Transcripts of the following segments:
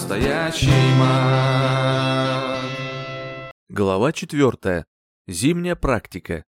настоящий. Глава 4. Зимняя практика.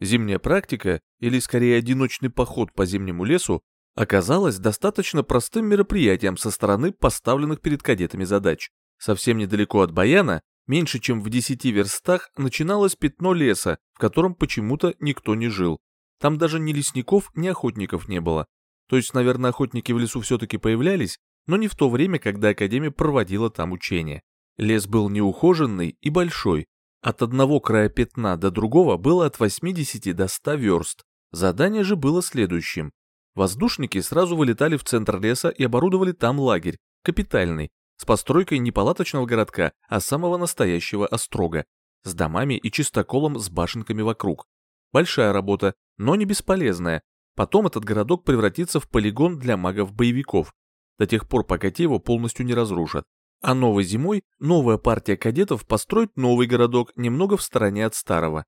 Зимняя практика, или скорее одиночный поход по зимнему лесу, оказалась достаточно простым мероприятием со стороны поставленных перед кадетами задач. Совсем недалеко от Баяна, меньше чем в 10 верстах, начиналось пятно леса, в котором почему-то никто не жил. Там даже ни лесников, ни охотников не было. То есть, наверное, охотники в лесу все-таки появлялись, но не в то время, когда Академия проводила там учения. Лес был неухоженный и большой. От одного края пятна до другого было от 80 до 100 верст. Задание же было следующим. Воздушники сразу вылетали в центр леса и оборудовали там лагерь, капитальный, с постройкой не палаточного городка, а самого настоящего острога, с домами и чистоколом с башенками вокруг. Большая работа, но не бесполезная. Потом этот городок превратится в полигон для магов-боевиков, до тех пор, пока те его полностью не разрушат. А новой зимой новая партия кадетов построит новый городок немного в стороне от старого.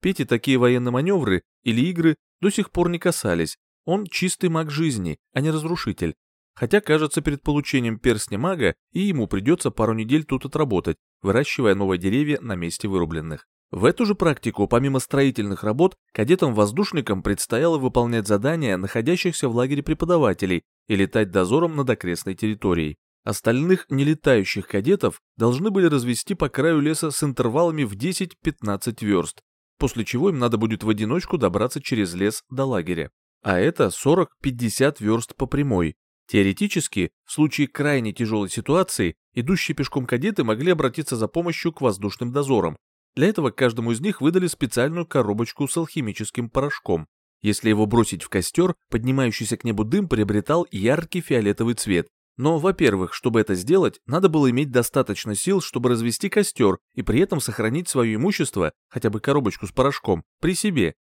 Пете такие военные маневры или игры до сих пор не касались, он чистый маг жизни, а не разрушитель. Хотя, кажется, перед получением перстня мага и ему придется пару недель тут отработать, выращивая новые деревья на месте вырубленных. В эту же практику, помимо строительных работ, кадетам-воздушникам предстояло выполнять задания находящихся в лагере преподавателей и летать дозором над окрестной территорией. Остальных нелетающих кадетов должны были развести по краю леса с интервалами в 10-15 верст, после чего им надо будет в одиночку добраться через лес до лагеря. А это 40-50 верст по прямой. Теоретически, в случае крайне тяжелой ситуации, идущие пешком кадеты могли обратиться за помощью к воздушным дозорам, для этого каждому из них выдали специальную коробочку с алхимическим порошком. Если его бросить в костер, поднимающийся к небу дым приобретал яркий фиолетовый цвет. Но, во-первых, чтобы это сделать, надо было иметь достаточно сил, чтобы развести костер и при этом сохранить свое имущество, хотя бы коробочку с порошком, при себе.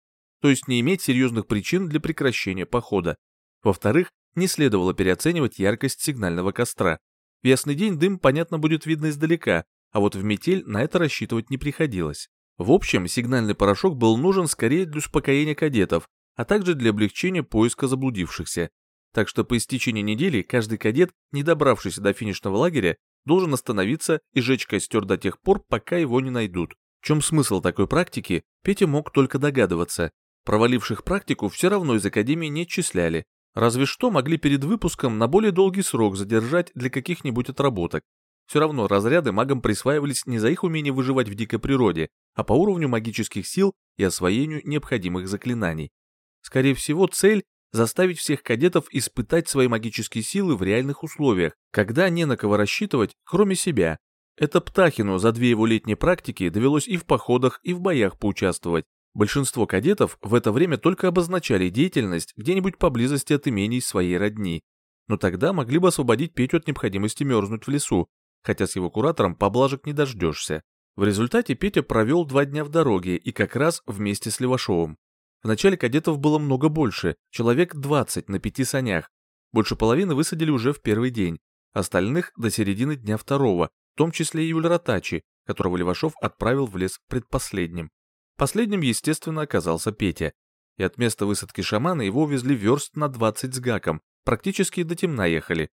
То есть не иметь серьезных причин для прекращения похода. Во-вторых, не следовало переоценивать яркость сигнального костра. В ясный день дым, понятно, будет видно издалека, а вот в метель на это рассчитывать не приходилось. В общем, сигнальный порошок был нужен скорее для успокоения кадетов, а также для облегчения поиска заблудившихся. Так что по истечении недели каждый кадет, не добравшийся до финишного лагеря, должен остановиться и жечь костер до тех пор, пока его не найдут. В чем смысл такой практики, Петя мог только догадываться. Проваливших практику все равно из академии не отчисляли, разве что могли перед выпуском на более долгий срок задержать для каких-нибудь отработок. Все равно разряды магам присваивались не за их умение выживать в дикой природе, а по уровню магических сил и освоению необходимых заклинаний. Скорее всего, цель – заставить всех кадетов испытать свои магические силы в реальных условиях, когда не на кого рассчитывать, кроме себя. Это Птахину за две его летние практики довелось и в походах, и в боях поучаствовать. Большинство кадетов в это время только обозначали деятельность где-нибудь поблизости от имений своей родни. Но тогда могли бы освободить Петю от необходимости мерзнуть в лесу, хотя с его куратором поблажек не дождешься. В результате Петя провел два дня в дороге и как раз вместе с Левашовым. В начале кадетов было много больше, человек 20 на пяти санях. Больше половины высадили уже в первый день, остальных до середины дня второго, в том числе и Юль которого Левашов отправил в лес предпоследним. Последним, естественно, оказался Петя. И от места высадки шамана его увезли верст на 20 с гаком, практически до темна ехали.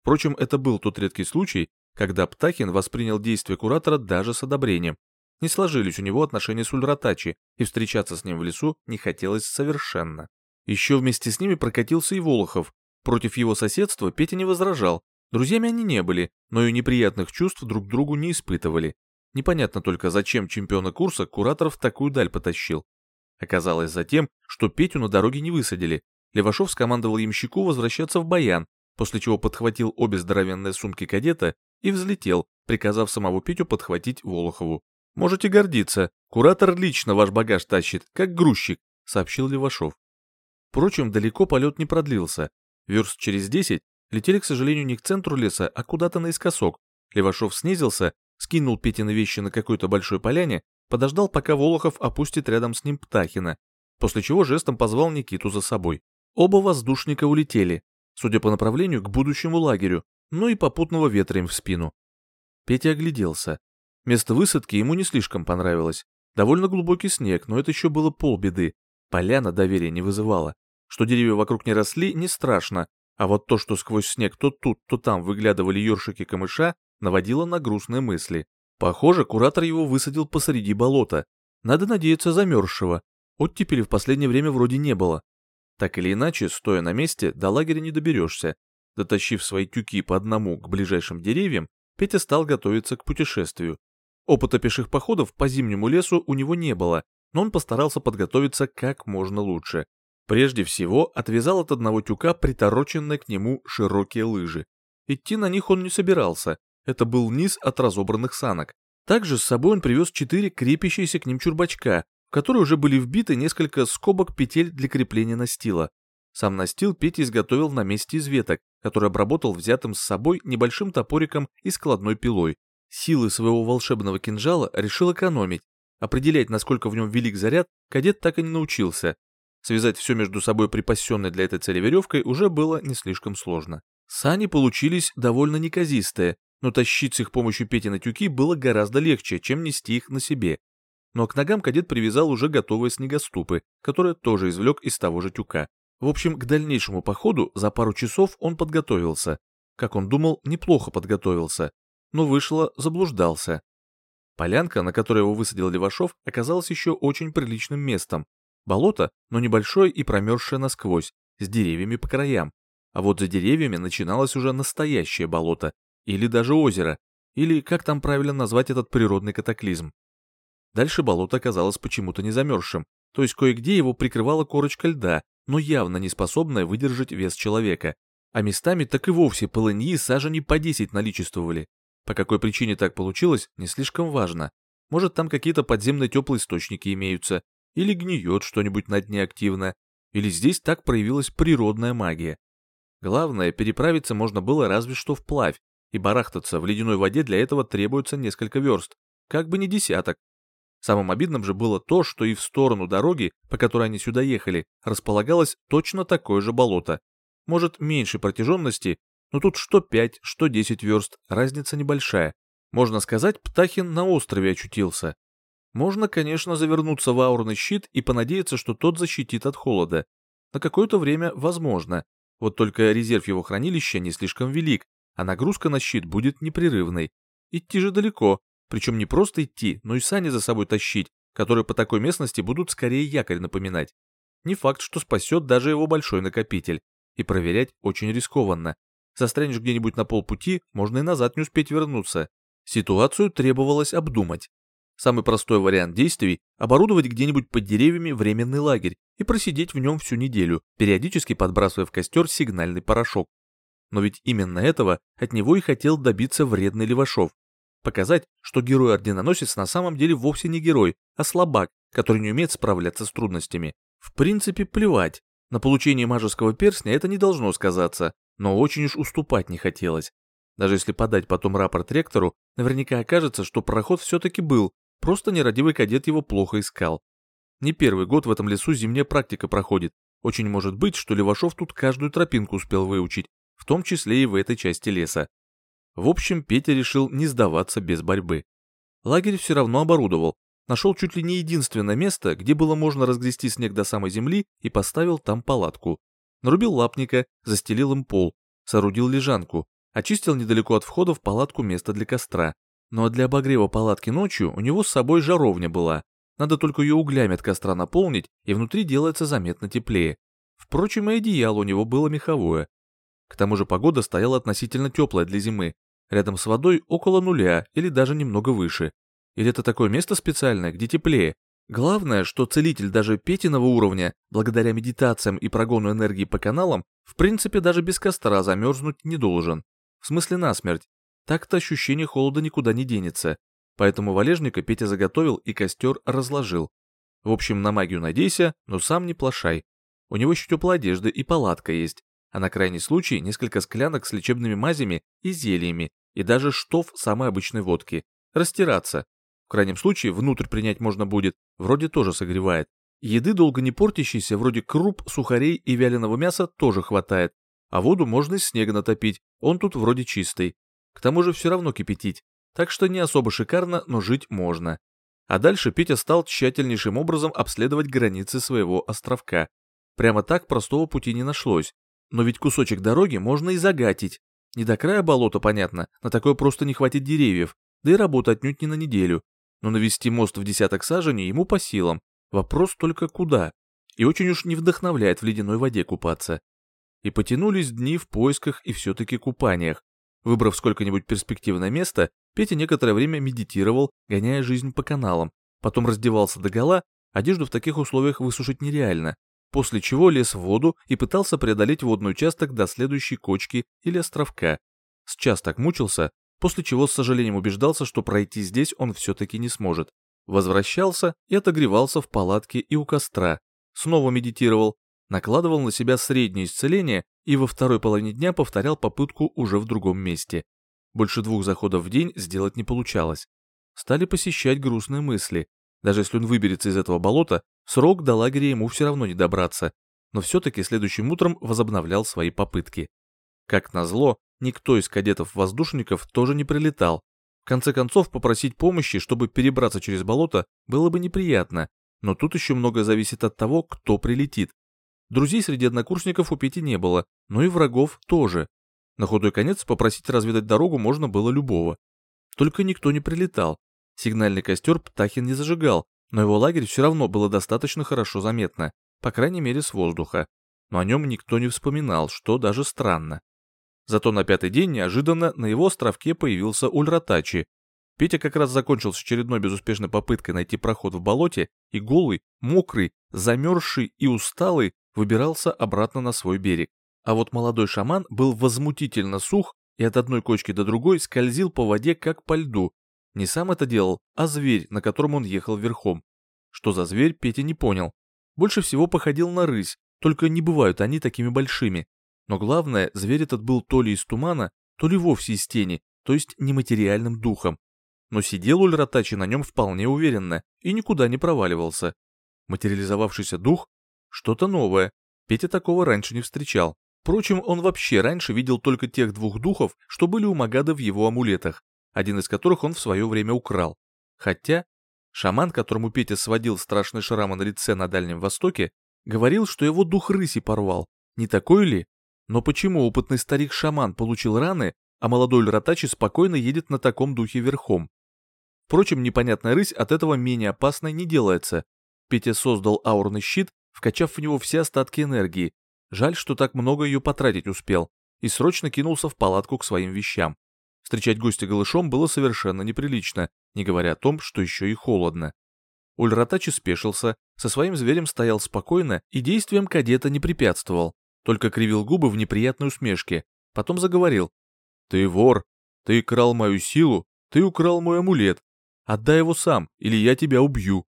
Впрочем, это был тот редкий случай, когда Птахин воспринял действия куратора даже с одобрением. Не сложились у него отношения с Ульратачи, и встречаться с ним в лесу не хотелось совершенно. Еще вместе с ними прокатился и Волохов. Против его соседства Петя не возражал. Друзьями они не были, но и неприятных чувств друг другу не испытывали. Непонятно только, зачем чемпиона курса куратор в такую даль потащил. Оказалось затем, что Петю на дороге не высадили. Левашов скомандовал ямщику возвращаться в Баян, после чего подхватил обе здоровенные сумки кадета и взлетел, приказав самого Петю подхватить Волохову. «Можете гордиться, куратор лично ваш багаж тащит, как грузчик», — сообщил Левашов. Впрочем, далеко полет не продлился. Верст через десять летели, к сожалению, не к центру леса, а куда-то наискосок. Левашов снизился, скинул Петины вещи на какой-то большой поляне, подождал, пока Волохов опустит рядом с ним Птахина, после чего жестом позвал Никиту за собой. Оба воздушника улетели, судя по направлению, к будущему лагерю, но и попутного ветра им в спину. Петя огляделся. Место высадки ему не слишком понравилось. Довольно глубокий снег, но это еще было полбеды. Поляна доверия не вызывала. Что деревья вокруг не росли, не страшно. А вот то, что сквозь снег то тут, то там выглядывали ёршики камыша, наводило на грустные мысли. Похоже, куратор его высадил посреди болота. Надо надеяться замерзшего. Оттепели в последнее время вроде не было. Так или иначе, стоя на месте, до лагеря не доберешься. Дотащив свои тюки по одному к ближайшим деревьям, Петя стал готовиться к путешествию. Опыта пеших походов по зимнему лесу у него не было, но он постарался подготовиться как можно лучше. Прежде всего, отвязал от одного тюка притороченные к нему широкие лыжи. Идти на них он не собирался, это был низ от разобранных санок. Также с собой он привез четыре крепящиеся к ним чурбачка, в которые уже были вбиты несколько скобок петель для крепления настила. Сам настил Петя изготовил на месте из веток, который обработал взятым с собой небольшим топориком и складной пилой. Силы своего волшебного кинжала решил экономить. Определять, насколько в нем велик заряд, кадет так и не научился. Связать все между собой припасенной для этой цели веревкой уже было не слишком сложно. Сани получились довольно неказистые, но тащить с их помощью Пети на тюки было гораздо легче, чем нести их на себе. Но к ногам кадет привязал уже готовые снегоступы, которые тоже извлек из того же тюка. В общем, к дальнейшему походу за пару часов он подготовился. Как он думал, неплохо подготовился, но вышло, заблуждался. Полянка, на которой его высадил Левашов, оказалась еще очень приличным местом. Болото, но небольшое и промерзшее насквозь, с деревьями по краям. А вот за деревьями начиналось уже настоящее болото, или даже озеро, или как там правильно назвать этот природный катаклизм. Дальше болото оказалось почему-то не замерзшим, то есть кое-где его прикрывала корочка льда, но явно не способная выдержать вес человека. А местами так и вовсе полыньи сажени по 10 наличествовали. По какой причине так получилось, не слишком важно. Может, там какие-то подземные теплые источники имеются, или гниет что-нибудь на дне активно, или здесь так проявилась природная магия. Главное, переправиться можно было разве что вплавь, и барахтаться в ледяной воде для этого требуется несколько верст, как бы не десяток. Самым обидным же было то, что и в сторону дороги, по которой они сюда ехали, располагалось точно такое же болото. Может, меньше протяженности, но тут что 5, что 10 верст, разница небольшая. Можно сказать, Птахин на острове очутился. Можно, конечно, завернуться в аурный щит и понадеяться, что тот защитит от холода. На какое-то время возможно. Вот только резерв его хранилища не слишком велик, а нагрузка на щит будет непрерывной. Идти же далеко, причем не просто идти, но и сани за собой тащить, которые по такой местности будут скорее якорь напоминать. Не факт, что спасет даже его большой накопитель. И проверять очень рискованно. Застрянешь где-нибудь на полпути, можно и назад не успеть вернуться. Ситуацию требовалось обдумать. Самый простой вариант действий – оборудовать где-нибудь под деревьями временный лагерь и просидеть в нем всю неделю, периодически подбрасывая в костер сигнальный порошок. Но ведь именно этого от него и хотел добиться вредный Левашов. Показать, что герой-орденоносец на самом деле вовсе не герой, а слабак, который не умеет справляться с трудностями. В принципе, плевать. На получение мажеского перстня это не должно сказаться, но очень уж уступать не хотелось. Даже если подать потом рапорт ректору, наверняка окажется, что проход все-таки был, просто нерадивый кадет его плохо искал. Не первый год в этом лесу зимняя практика проходит. Очень может быть, что Левашов тут каждую тропинку успел выучить, в том числе и в этой части леса. В общем, Петя решил не сдаваться без борьбы. Лагерь все равно оборудовал, нашел чуть ли не единственное место, где было можно разгрести снег до самой земли и поставил там палатку. Нарубил лапника, застелил им пол, соорудил лежанку, очистил недалеко от входа в палатку место для костра. Но для обогрева палатки ночью у него с собой жаровня была. Надо только ее углями от костра наполнить, и внутри делается заметно теплее. Впрочем, и одеяло у него было меховое. К тому же погода стояла относительно теплая для зимы, Рядом с водой около нуля или даже немного выше. Или это такое место специальное, где теплее? Главное, что целитель даже Петиного уровня, благодаря медитациям и прогону энергии по каналам, в принципе даже без костра замерзнуть не должен. В смысле насмерть. Так-то ощущение холода никуда не денется. Поэтому валежника Петя заготовил и костер разложил. В общем, на магию надейся, но сам не плашай. У него еще теплая одежда и палатка есть а на крайний случай несколько склянок с лечебными мазями и зельями, и даже штоф самой обычной водки. Растираться. В крайнем случае внутрь принять можно будет, вроде тоже согревает. Еды долго не портящейся, вроде круп, сухарей и вяленого мяса тоже хватает. А воду можно из снега натопить, он тут вроде чистый. К тому же все равно кипятить. Так что не особо шикарно, но жить можно. А дальше Петя стал тщательнейшим образом обследовать границы своего островка. Прямо так простого пути не нашлось. Но ведь кусочек дороги можно и загатить. Не до края болота, понятно, на такое просто не хватит деревьев, да и работа отнюдь не на неделю. Но навести мост в десяток саженей ему по силам. Вопрос только куда. И очень уж не вдохновляет в ледяной воде купаться. И потянулись дни в поисках и все-таки купаниях. Выбрав сколько-нибудь перспективное место, Петя некоторое время медитировал, гоняя жизнь по каналам, потом раздевался догола, одежду в таких условиях высушить нереально, после чего лез в воду и пытался преодолеть водный участок до следующей кочки или островка. С час так мучился, после чего с сожалением убеждался, что пройти здесь он все-таки не сможет. Возвращался и отогревался в палатке и у костра. Снова медитировал, накладывал на себя среднее исцеление и во второй половине дня повторял попытку уже в другом месте. Больше двух заходов в день сделать не получалось. Стали посещать грустные мысли. Даже если он выберется из этого болота, срок до лагеря ему все равно не добраться, но все-таки следующим утром возобновлял свои попытки. Как назло, никто из кадетов-воздушников тоже не прилетал. В конце концов, попросить помощи, чтобы перебраться через болото, было бы неприятно, но тут еще многое зависит от того, кто прилетит. Друзей среди однокурсников у Пети не было, но и врагов тоже. На худой конец попросить разведать дорогу можно было любого. Только никто не прилетал. Сигнальный костер Птахин не зажигал, но его лагерь все равно было достаточно хорошо заметно, по крайней мере с воздуха. Но о нем никто не вспоминал, что даже странно. Зато на пятый день неожиданно на его островке появился Ульратачи. Петя как раз закончил с очередной безуспешной попыткой найти проход в болоте, и голый, мокрый, замерзший и усталый выбирался обратно на свой берег. А вот молодой шаман был возмутительно сух и от одной кочки до другой скользил по воде как по льду. Не сам это делал, а зверь, на котором он ехал верхом. Что за зверь, Петя не понял. Больше всего походил на рысь, только не бывают они такими большими. Но главное, зверь этот был то ли из тумана, то ли вовсе из тени, то есть нематериальным духом. Но сидел Ульратачи на нем вполне уверенно и никуда не проваливался. Материализовавшийся дух — что-то новое. Петя такого раньше не встречал. Впрочем, он вообще раньше видел только тех двух духов, что были у Магада в его амулетах, один из которых он в свое время украл. Хотя, шаман, которому Петя сводил страшные шрамы на лице на Дальнем Востоке, говорил, что его дух рыси порвал. Не такой ли? Но почему опытный старик-шаман получил раны, а молодой Льратачи спокойно едет на таком духе верхом? Впрочем, непонятная рысь от этого менее опасной не делается. Петя создал аурный щит, вкачав в него все остатки энергии. Жаль, что так много ее потратить успел, и срочно кинулся в палатку к своим вещам. Встречать гостя голышом было совершенно неприлично, не говоря о том, что еще и холодно. Ульратачи спешился, со своим зверем стоял спокойно и действием кадета не препятствовал, только кривил губы в неприятной усмешке, потом заговорил. «Ты вор, ты крал мою силу, ты украл мой амулет. Отдай его сам, или я тебя убью».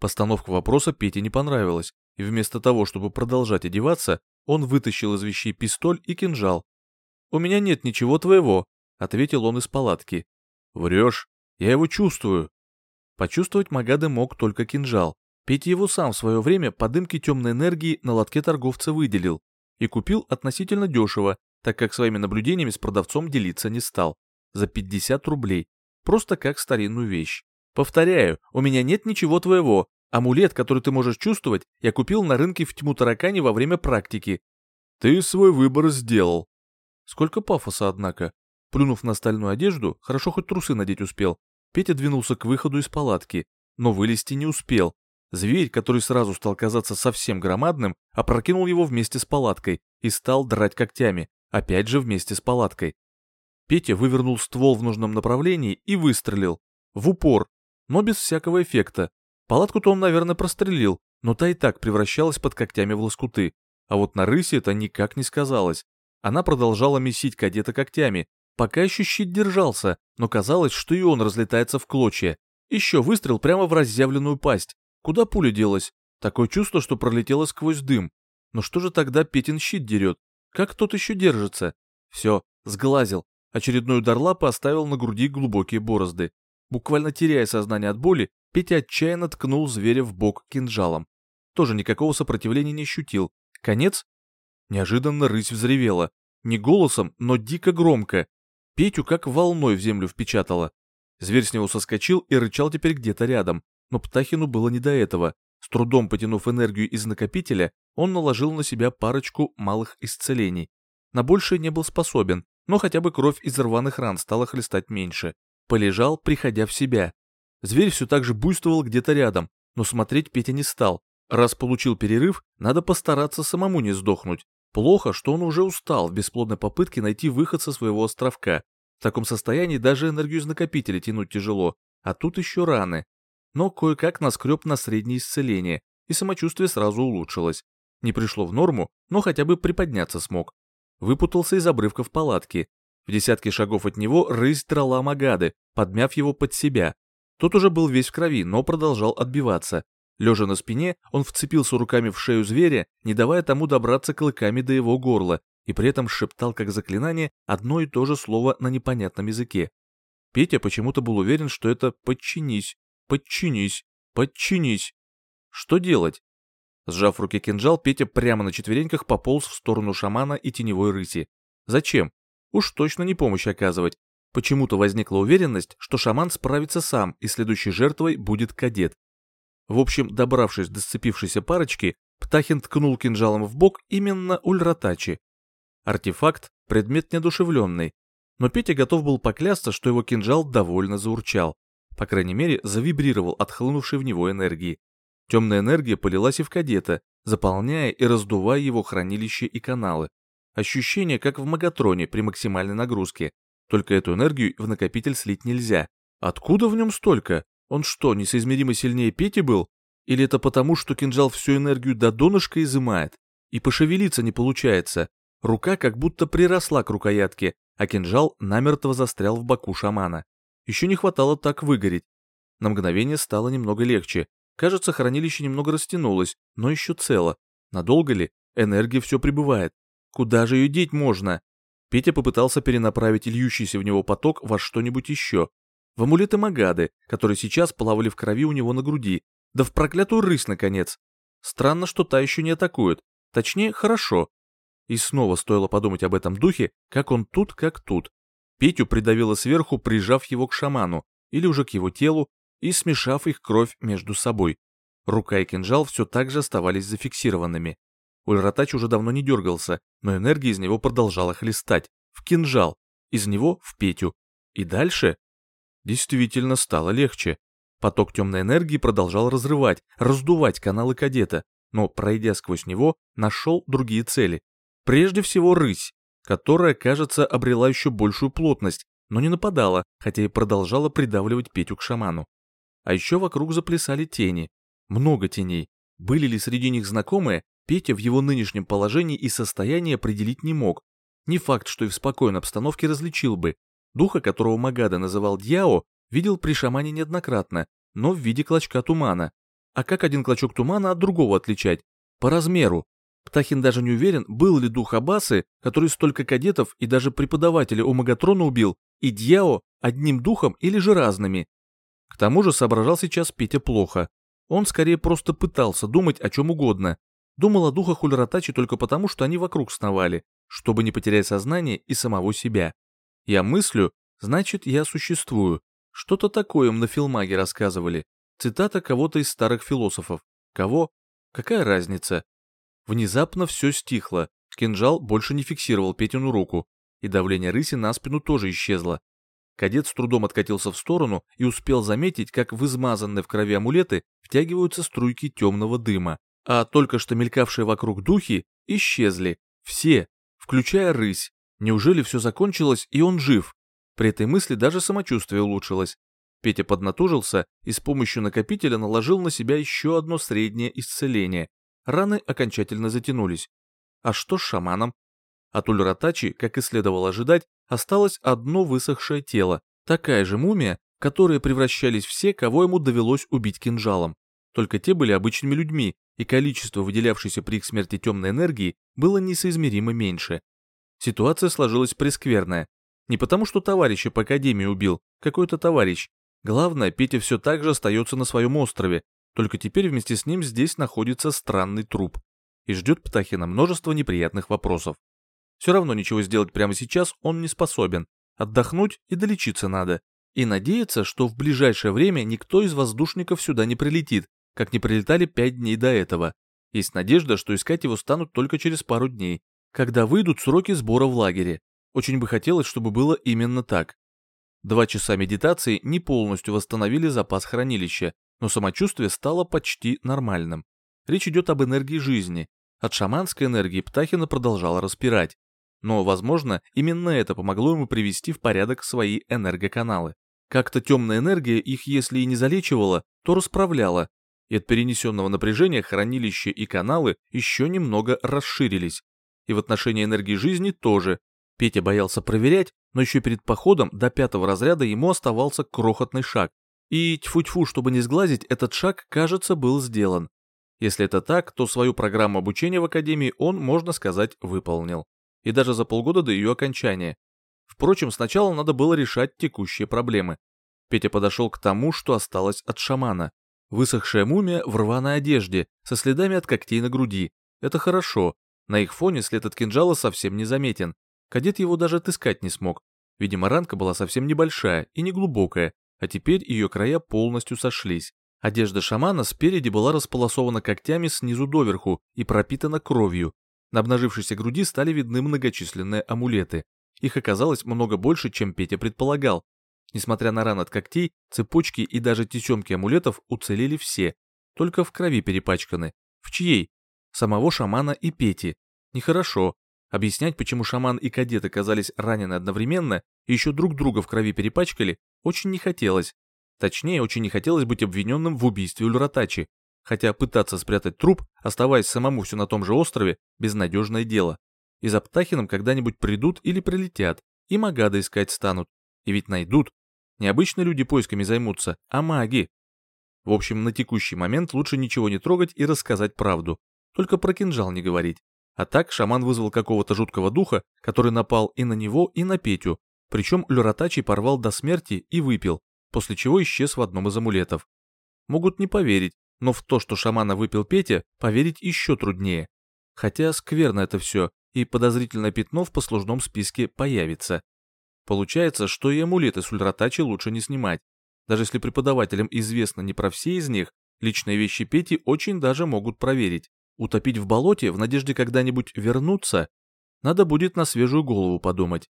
Постановка вопроса Пете не понравилась, и вместо того, чтобы продолжать одеваться, он вытащил из вещей пистоль и кинжал. «У меня нет ничего твоего», — ответил он из палатки. «Врешь? Я его чувствую». Почувствовать Магады мог только кинжал. Петя его сам в свое время по дымке темной энергии на лотке торговца выделил и купил относительно дешево, так как своими наблюдениями с продавцом делиться не стал. За 50 рублей. Просто как старинную вещь. Повторяю, у меня нет ничего твоего, Амулет, который ты можешь чувствовать, я купил на рынке в тьму таракани во время практики. Ты свой выбор сделал. Сколько пафоса, однако. Плюнув на стальную одежду, хорошо хоть трусы надеть успел, Петя двинулся к выходу из палатки, но вылезти не успел. Зверь, который сразу стал казаться совсем громадным, опрокинул его вместе с палаткой и стал драть когтями, опять же вместе с палаткой. Петя вывернул ствол в нужном направлении и выстрелил. В упор, но без всякого эффекта, Палатку-то он, наверное, прострелил, но та и так превращалась под когтями в лоскуты. А вот на рысе это никак не сказалось. Она продолжала месить кадета когтями, пока еще щит держался, но казалось, что и он разлетается в клочья. Еще выстрел прямо в разъявленную пасть. Куда пуля делась? Такое чувство, что пролетела сквозь дым. Но что же тогда Петин щит дерет? Как тот еще держится? Все, сглазил. Очередной удар лапы оставил на груди глубокие борозды. Буквально теряя сознание от боли, Петя отчаянно ткнул зверя в бок кинжалом. Тоже никакого сопротивления не ощутил. Конец? Неожиданно рысь взревела. Не голосом, но дико громко. Петю как волной в землю впечатала. Зверь с него соскочил и рычал теперь где-то рядом, но Птахину было не до этого. С трудом потянув энергию из накопителя, он наложил на себя парочку малых исцелений. На большее не был способен, но хотя бы кровь из рваных ран стала хлестать меньше. Полежал, приходя в себя. Зверь все так же буйствовал где-то рядом, но смотреть Петя не стал. Раз получил перерыв, надо постараться самому не сдохнуть. Плохо, что он уже устал в бесплодной попытке найти выход со своего островка. В таком состоянии даже энергию из накопителя тянуть тяжело, а тут еще раны. Но кое-как наскреб на среднее исцеление, и самочувствие сразу улучшилось. Не пришло в норму, но хотя бы приподняться смог. Выпутался из обрывков палатки. В десятке шагов от него рысь драла Магады, подмяв его под себя. Тот уже был весь в крови, но продолжал отбиваться. Лежа на спине, он вцепился руками в шею зверя, не давая тому добраться клыками до его горла, и при этом шептал как заклинание одно и то же слово на непонятном языке. Петя почему-то был уверен, что это «подчинись, подчинись, подчинись». Что делать? Сжав в руке кинжал, Петя прямо на четвереньках пополз в сторону шамана и теневой рыси. Зачем? Уж точно не помощь оказывать. Почему-то возникла уверенность, что шаман справится сам, и следующей жертвой будет кадет. В общем, добравшись до сцепившейся парочки, Птахин ткнул кинжалом в бок именно Ульратачи. Артефакт — предмет неодушевленный, но Петя готов был поклясться, что его кинжал довольно заурчал. По крайней мере, завибрировал от хлынувшей в него энергии. Темная энергия полилась и в кадета, заполняя и раздувая его хранилище и каналы. Ощущение, как в Магатроне при максимальной нагрузке. Только эту энергию в накопитель слить нельзя. Откуда в нем столько? Он что, несоизмеримо сильнее Пети был? Или это потому, что кинжал всю энергию до донышка изымает? И пошевелиться не получается. Рука как будто приросла к рукоятке, а кинжал намертво застрял в боку шамана. Еще не хватало так выгореть. На мгновение стало немного легче. Кажется, хранилище немного растянулось, но еще цело. Надолго ли? Энергия все прибывает. Куда же ее деть можно? Петя попытался перенаправить льющийся в него поток во что-нибудь еще. В амулеты Магады, которые сейчас плавали в крови у него на груди. Да в проклятую рысь, наконец. Странно, что та еще не атакует. Точнее, хорошо. И снова стоило подумать об этом духе, как он тут, как тут. Петю придавило сверху, прижав его к шаману, или уже к его телу, и смешав их кровь между собой. Рука и кинжал все так же оставались зафиксированными. Ульратач уже давно не дергался, но энергия из него продолжала хлестать. В кинжал. Из него в Петю. И дальше? Действительно стало легче. Поток темной энергии продолжал разрывать, раздувать каналы кадета, но, пройдя сквозь него, нашел другие цели. Прежде всего рысь, которая, кажется, обрела еще большую плотность, но не нападала, хотя и продолжала придавливать Петю к шаману. А еще вокруг заплясали тени. Много теней. Были ли среди них знакомые, Петя в его нынешнем положении и состоянии определить не мог. Не факт, что и в спокойной обстановке различил бы. Духа, которого Магада называл Дьяо, видел при шамане неоднократно, но в виде клочка тумана. А как один клочок тумана от другого отличать? По размеру. Птахин даже не уверен, был ли дух Абасы, который столько кадетов и даже преподавателя у Магатрона убил, и Дьяо одним духом или же разными. К тому же соображал сейчас Петя плохо. Он скорее просто пытался думать о чем угодно. Думал о духах Ульратачи только потому, что они вокруг сновали, чтобы не потерять сознание и самого себя. Я мыслю, значит, я существую. Что-то такое им на филмаге рассказывали. Цитата кого-то из старых философов. Кого? Какая разница? Внезапно все стихло. Кинжал больше не фиксировал Петину руку, и давление рыси на спину тоже исчезло. Кадет с трудом откатился в сторону и успел заметить, как в измазанные в крови амулеты втягиваются струйки темного дыма, а только что мелькавшие вокруг духи исчезли. Все, включая рысь. Неужели все закончилось и он жив? При этой мысли даже самочувствие улучшилось. Петя поднатужился и с помощью накопителя наложил на себя еще одно среднее исцеление. Раны окончательно затянулись. А что с шаманом? От Ульратачи, как и следовало ожидать, осталось одно высохшее тело, такая же мумия, в которые превращались все, кого ему довелось убить кинжалом. Только те были обычными людьми, и количество выделявшейся при их смерти темной энергии было несоизмеримо меньше. Ситуация сложилась прескверная. Не потому, что товарища по академии убил, какой-то товарищ. Главное, Петя все так же остается на своем острове, только теперь вместе с ним здесь находится странный труп. И ждет Птахина множество неприятных вопросов. Все равно ничего сделать прямо сейчас он не способен. Отдохнуть и долечиться надо. И надеяться, что в ближайшее время никто из воздушников сюда не прилетит, как не прилетали пять дней до этого. Есть надежда, что искать его станут только через пару дней, когда выйдут сроки сбора в лагере. Очень бы хотелось, чтобы было именно так. Два часа медитации не полностью восстановили запас хранилища, но самочувствие стало почти нормальным. Речь идет об энергии жизни. От шаманской энергии Птахина продолжала распирать. Но, возможно, именно это помогло ему привести в порядок свои энергоканалы. Как-то темная энергия их, если и не залечивала, то расправляла, и от перенесенного напряжения хранилище и каналы еще немного расширились. И в отношении энергии жизни тоже. Петя боялся проверять, но еще перед походом до пятого разряда ему оставался крохотный шаг. И тьфу-тьфу, чтобы не сглазить, этот шаг, кажется, был сделан. Если это так, то свою программу обучения в Академии он, можно сказать, выполнил. И даже за полгода до ее окончания. Впрочем, сначала надо было решать текущие проблемы. Петя подошел к тому, что осталось от шамана. Высохшая мумия в рваной одежде, со следами от когтей на груди. Это хорошо. На их фоне след от кинжала совсем не заметен. Кадет его даже отыскать не смог. Видимо, ранка была совсем небольшая и неглубокая, а теперь ее края полностью сошлись. Одежда шамана спереди была располосована когтями снизу доверху и пропитана кровью. На обнажившейся груди стали видны многочисленные амулеты. Их оказалось много больше, чем Петя предполагал. Несмотря на ран от когтей, цепочки и даже тесемки амулетов уцелели все, только в крови перепачканы. В чьей? Самого шамана и Пети. Нехорошо. Объяснять, почему шаман и кадет оказались ранены одновременно и еще друг друга в крови перепачкали, очень не хотелось. Точнее, очень не хотелось быть обвиненным в убийстве Ульратачи, хотя пытаться спрятать труп, оставаясь самому все на том же острове, безнадежное дело. И за Птахином когда-нибудь придут или прилетят, и Магада искать станут. И ведь найдут. Не обычные люди поисками займутся, а маги. В общем, на текущий момент лучше ничего не трогать и рассказать правду. Только про кинжал не говорить. А так шаман вызвал какого-то жуткого духа, который напал и на него, и на Петю. Причем Люратачи порвал до смерти и выпил, после чего исчез в одном из амулетов. Могут не поверить, но в то, что шамана выпил Петя, поверить еще труднее. Хотя скверно это все, и подозрительное пятно в послужном списке появится. Получается, что и амулеты с ультратачи лучше не снимать. Даже если преподавателям известно не про все из них, личные вещи Пети очень даже могут проверить. Утопить в болоте в надежде когда-нибудь вернуться? Надо будет на свежую голову подумать.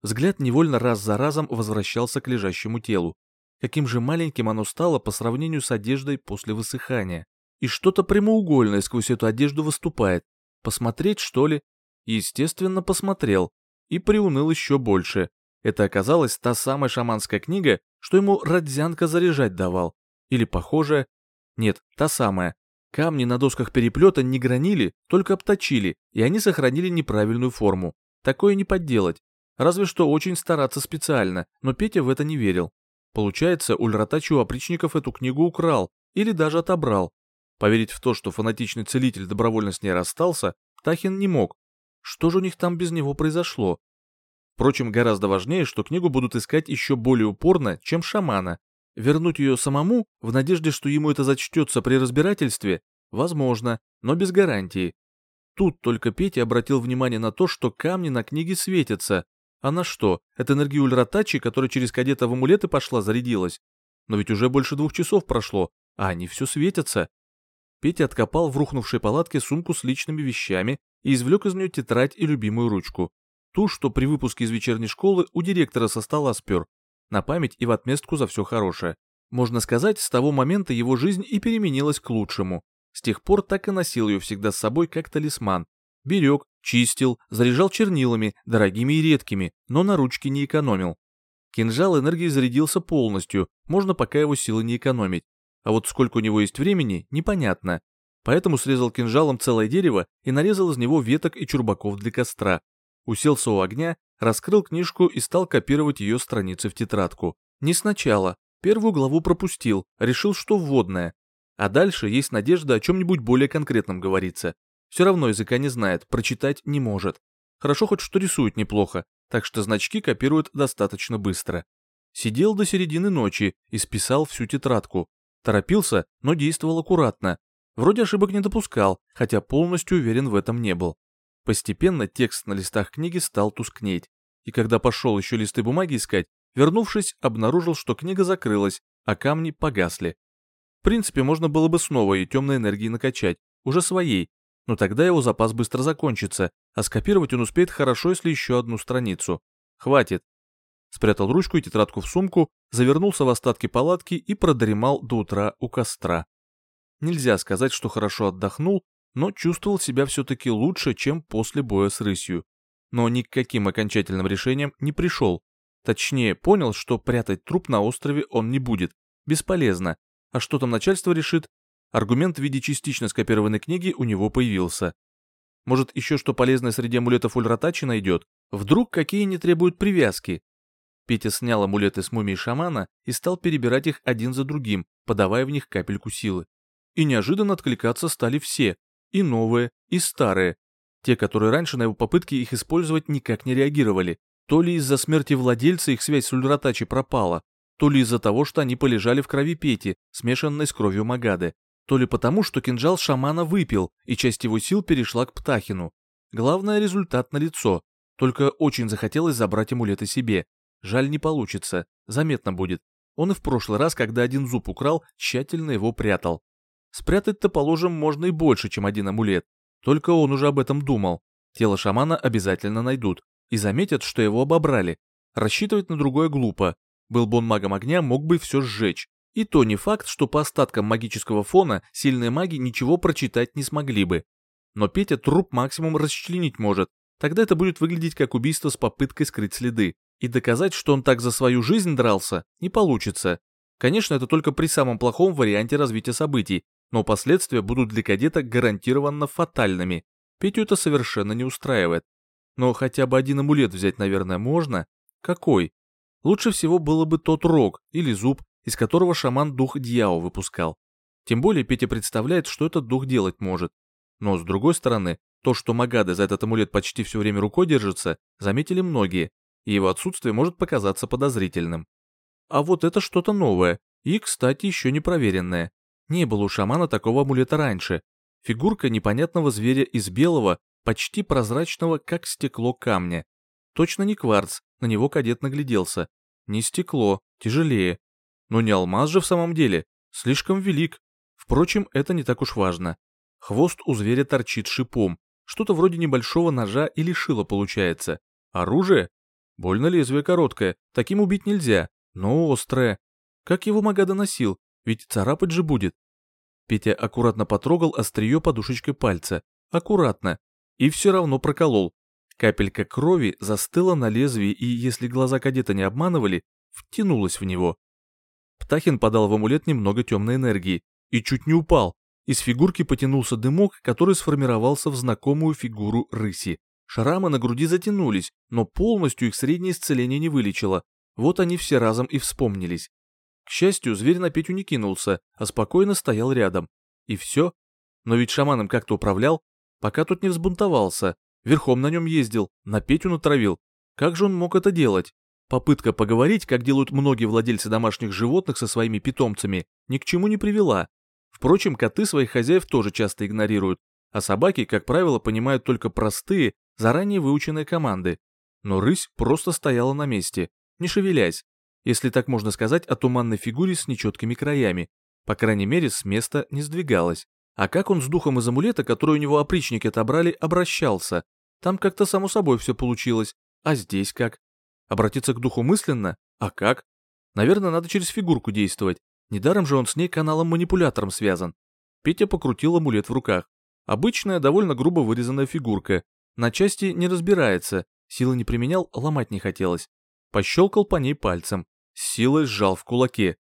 Взгляд невольно раз за разом возвращался к лежащему телу. Каким же маленьким оно стало по сравнению с одеждой после высыхания. И что-то прямоугольное сквозь эту одежду выступает. Посмотреть, что ли? Естественно, посмотрел. И приуныл еще больше. Это оказалась та самая шаманская книга, что ему Родзянка заряжать давал. Или похожая. Нет, та самая. Камни на досках переплета не гранили, только обточили, и они сохранили неправильную форму. Такое не подделать. Разве что очень стараться специально, но Петя в это не верил. Получается, Ульратач у опричников эту книгу украл или даже отобрал. Поверить в то, что фанатичный целитель добровольно с ней расстался, Тахин не мог. Что же у них там без него произошло? Впрочем, гораздо важнее, что книгу будут искать еще более упорно, чем шамана. Вернуть ее самому, в надежде, что ему это зачтется при разбирательстве, возможно, но без гарантии. Тут только Петя обратил внимание на то, что камни на книге светятся. А на что? Это энергия Ульратачи, которая через кадета в амулеты пошла, зарядилась. Но ведь уже больше двух часов прошло, а они все светятся. Петя откопал в рухнувшей палатке сумку с личными вещами и извлек из нее тетрадь и любимую ручку. Ту, что при выпуске из вечерней школы у директора со стола спер. На память и в отместку за все хорошее. Можно сказать, с того момента его жизнь и переменилась к лучшему. С тех пор так и носил ее всегда с собой как талисман. Берег, чистил, заряжал чернилами, дорогими и редкими, но на ручки не экономил. Кинжал энергии зарядился полностью, можно пока его силы не экономить. А вот сколько у него есть времени, непонятно. Поэтому срезал кинжалом целое дерево и нарезал из него веток и чурбаков для костра. Уселся у огня, раскрыл книжку и стал копировать ее страницы в тетрадку. Не сначала. Первую главу пропустил, решил, что вводная. А дальше есть надежда о чем-нибудь более конкретном говорится. Все равно языка не знает, прочитать не может. Хорошо хоть что рисует неплохо, так что значки копирует достаточно быстро. Сидел до середины ночи и списал всю тетрадку. Торопился, но действовал аккуратно. Вроде ошибок не допускал, хотя полностью уверен в этом не был. Постепенно текст на листах книги стал тускнеть. И когда пошел еще листы бумаги искать, вернувшись, обнаружил, что книга закрылась, а камни погасли. В принципе, можно было бы снова и темной энергии накачать, уже своей, но тогда его запас быстро закончится, а скопировать он успеет хорошо, если еще одну страницу. Хватит. Спрятал ручку и тетрадку в сумку, завернулся в остатки палатки и продремал до утра у костра. Нельзя сказать, что хорошо отдохнул, но чувствовал себя все-таки лучше, чем после боя с рысью. Но ни к каким окончательным решениям не пришел. Точнее, понял, что прятать труп на острове он не будет. Бесполезно. А что там начальство решит? Аргумент в виде частично скопированной книги у него появился. Может, еще что полезное среди амулетов Ульратачи найдет? Вдруг какие не требуют привязки? Петя снял амулеты с мумией шамана и стал перебирать их один за другим, подавая в них капельку силы. И неожиданно откликаться стали все, и новые, и старые. Те, которые раньше на его попытки их использовать никак не реагировали. То ли из-за смерти владельца их связь с Ульратачи пропала, то ли из-за того, что они полежали в крови Пети, смешанной с кровью Магады, то ли потому, что кинжал шамана выпил, и часть его сил перешла к Птахину. Главное, результат налицо, только очень захотелось забрать амулеты себе. Жаль, не получится, заметно будет. Он и в прошлый раз, когда один зуб украл, тщательно его прятал. Спрятать-то, положим, можно и больше, чем один амулет. Только он уже об этом думал. Тело шамана обязательно найдут. И заметят, что его обобрали. Рассчитывать на другое глупо. Был бы он магом огня, мог бы все сжечь. И то не факт, что по остаткам магического фона сильные маги ничего прочитать не смогли бы. Но Петя труп максимум расчленить может. Тогда это будет выглядеть как убийство с попыткой скрыть следы. И доказать, что он так за свою жизнь дрался, не получится. Конечно, это только при самом плохом варианте развития событий, но последствия будут для кадета гарантированно фатальными. Петю это совершенно не устраивает. Но хотя бы один амулет взять, наверное, можно. Какой? Лучше всего было бы тот рог или зуб, из которого шаман дух Дьяо выпускал. Тем более Петя представляет, что этот дух делать может. Но с другой стороны, то, что Магады за этот амулет почти все время рукой держится, заметили многие, и его отсутствие может показаться подозрительным. А вот это что-то новое, и, кстати, еще не проверенное. Не было у шамана такого амулета раньше. Фигурка непонятного зверя из белого, почти прозрачного, как стекло камня. Точно не кварц, на него кадет нагляделся. Не стекло, тяжелее. Но не алмаз же в самом деле, слишком велик. Впрочем, это не так уж важно. Хвост у зверя торчит шипом, что-то вроде небольшого ножа или шила получается. Оружие? Больно лезвие короткое, таким убить нельзя, но острое. Как его Магада носил? Ведь царапать же будет. Петя аккуратно потрогал острие подушечкой пальца. Аккуратно. И все равно проколол. Капелька крови застыла на лезвии и, если глаза кадета не обманывали, втянулась в него. Птахин подал в амулет немного темной энергии и чуть не упал. Из фигурки потянулся дымок, который сформировался в знакомую фигуру рыси. Шрамы на груди затянулись, но полностью их среднее исцеление не вылечило. Вот они все разом и вспомнились. К счастью, зверь на Петю не кинулся, а спокойно стоял рядом. И все. Но ведь шаманом как-то управлял, пока тот не взбунтовался. Верхом на нем ездил, на Петю натравил. Как же он мог это делать? Попытка поговорить, как делают многие владельцы домашних животных со своими питомцами, ни к чему не привела. Впрочем, коты своих хозяев тоже часто игнорируют, а собаки, как правило, понимают только простые, заранее выученные команды. Но рысь просто стояла на месте, не шевелясь, если так можно сказать о туманной фигуре с нечеткими краями. По крайней мере, с места не сдвигалась. А как он с духом из амулета, который у него опричники отобрали, обращался? Там как-то само собой все получилось. А здесь как? Обратиться к духу мысленно? А как? Наверное, надо через фигурку действовать. Недаром же он с ней каналом-манипулятором связан. Петя покрутил амулет в руках. Обычная, довольно грубо вырезанная фигурка. На части не разбирается, силы не применял, ломать не хотелось. Пощелкал по ней пальцем, силой сжал в кулаке.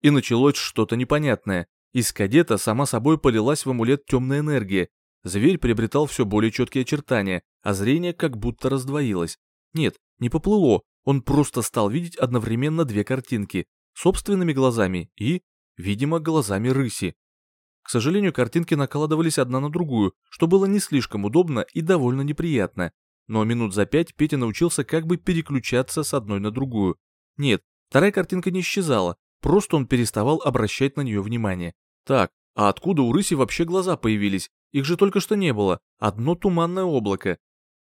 И началось что-то непонятное. Из кадета сама собой полилась в амулет темная энергия. Зверь приобретал все более четкие очертания, а зрение как будто раздвоилось. Нет, не поплыло, он просто стал видеть одновременно две картинки, собственными глазами и, видимо, глазами рыси. К сожалению, картинки накладывались одна на другую, что было не слишком удобно и довольно неприятно но минут за пять Петя научился как бы переключаться с одной на другую. Нет, вторая картинка не исчезала, просто он переставал обращать на нее внимание. Так, а откуда у рыси вообще глаза появились? Их же только что не было, одно туманное облако.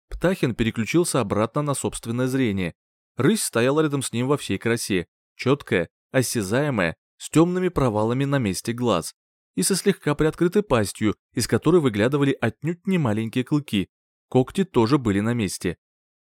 Птахин переключился обратно на собственное зрение. Рысь стояла рядом с ним во всей красе, четкая, осязаемая, с темными провалами на месте глаз и со слегка приоткрытой пастью, из которой выглядывали отнюдь не маленькие клыки. Когти тоже были на месте.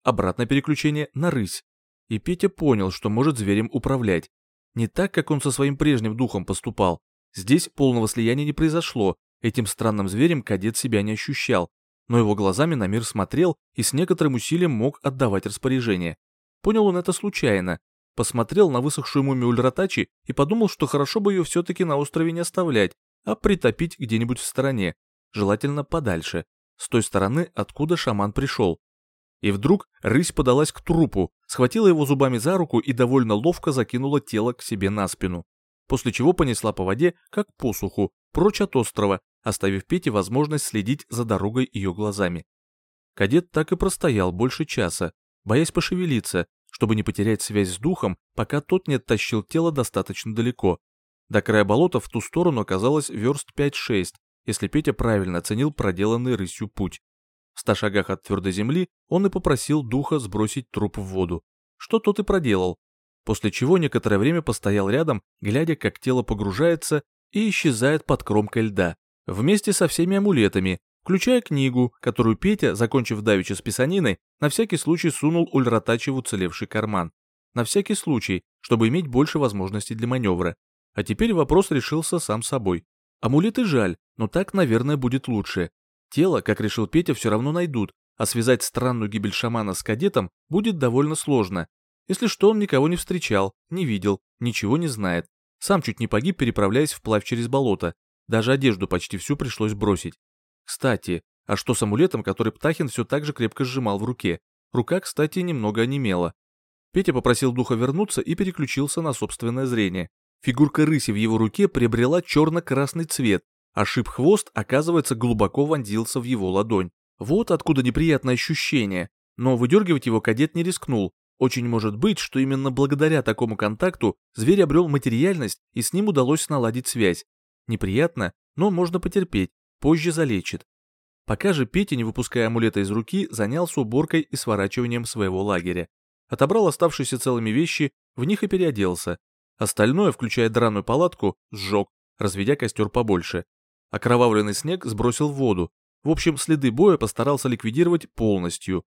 Обратное переключение на рысь. И Петя понял, что может зверем управлять. Не так, как он со своим прежним духом поступал. Здесь полного слияния не произошло, этим странным зверем кадет себя не ощущал, но его глазами на мир смотрел и с некоторым усилием мог отдавать распоряжение. Понял он это случайно. Посмотрел на высохшую мумию Ульратачи и подумал, что хорошо бы ее все-таки на острове не оставлять, а притопить где-нибудь в стороне, желательно подальше, с той стороны, откуда шаман пришел. И вдруг рысь подалась к трупу, схватила его зубами за руку и довольно ловко закинула тело к себе на спину, после чего понесла по воде, как посуху, прочь от острова, оставив Пете возможность следить за дорогой ее глазами. Кадет так и простоял больше часа, боясь пошевелиться, чтобы не потерять связь с духом, пока тот не оттащил тело достаточно далеко. До края болота в ту сторону оказалось верст 5-6, если Петя правильно оценил проделанный рысью путь. В ста шагах от твердой земли он и попросил духа сбросить труп в воду, что тот и проделал, после чего некоторое время постоял рядом, глядя, как тело погружается и исчезает под кромкой льда, вместе со всеми амулетами, включая книгу, которую Петя, закончив давеча с писаниной, на всякий случай сунул Ульратачи в уцелевший карман. На всякий случай, чтобы иметь больше возможностей для маневра. А теперь вопрос решился сам собой. Амулеты жаль, но так, наверное, будет лучше. Тело, как решил Петя, все равно найдут, а связать странную гибель шамана с кадетом будет довольно сложно. Если что, он никого не встречал, не видел, ничего не знает. Сам чуть не погиб, переправляясь вплавь через болото. Даже одежду почти всю пришлось бросить. Кстати, а что с амулетом, который Птахин все так же крепко сжимал в руке? Рука, кстати, немного онемела. Петя попросил духа вернуться и переключился на собственное зрение. Фигурка рыси в его руке приобрела черно-красный цвет, а шип-хвост, оказывается, глубоко вонзился в его ладонь. Вот откуда неприятное ощущение. Но выдергивать его кадет не рискнул. Очень может быть, что именно благодаря такому контакту зверь обрел материальность и с ним удалось наладить связь. Неприятно, но можно потерпеть, позже залечит. Пока же Петя, не выпуская амулета из руки, занялся уборкой и сворачиванием своего лагеря. Отобрал оставшиеся целыми вещи, в них и переоделся. Остальное, включая драную палатку, сжег, разведя костер побольше. Окровавленный снег сбросил в воду. В общем, следы боя постарался ликвидировать полностью.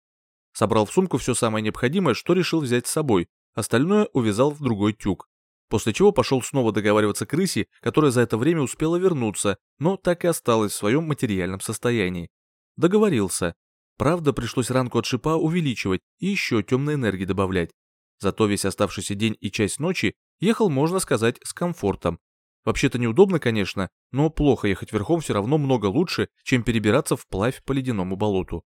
Собрал в сумку все самое необходимое, что решил взять с собой, остальное увязал в другой тюк после чего пошел снова договариваться к рысе, которая за это время успела вернуться, но так и осталась в своем материальном состоянии. Договорился. Правда, пришлось ранку от шипа увеличивать и еще темной энергии добавлять. Зато весь оставшийся день и часть ночи ехал, можно сказать, с комфортом. Вообще-то неудобно, конечно, но плохо ехать верхом все равно много лучше, чем перебираться вплавь по ледяному болоту.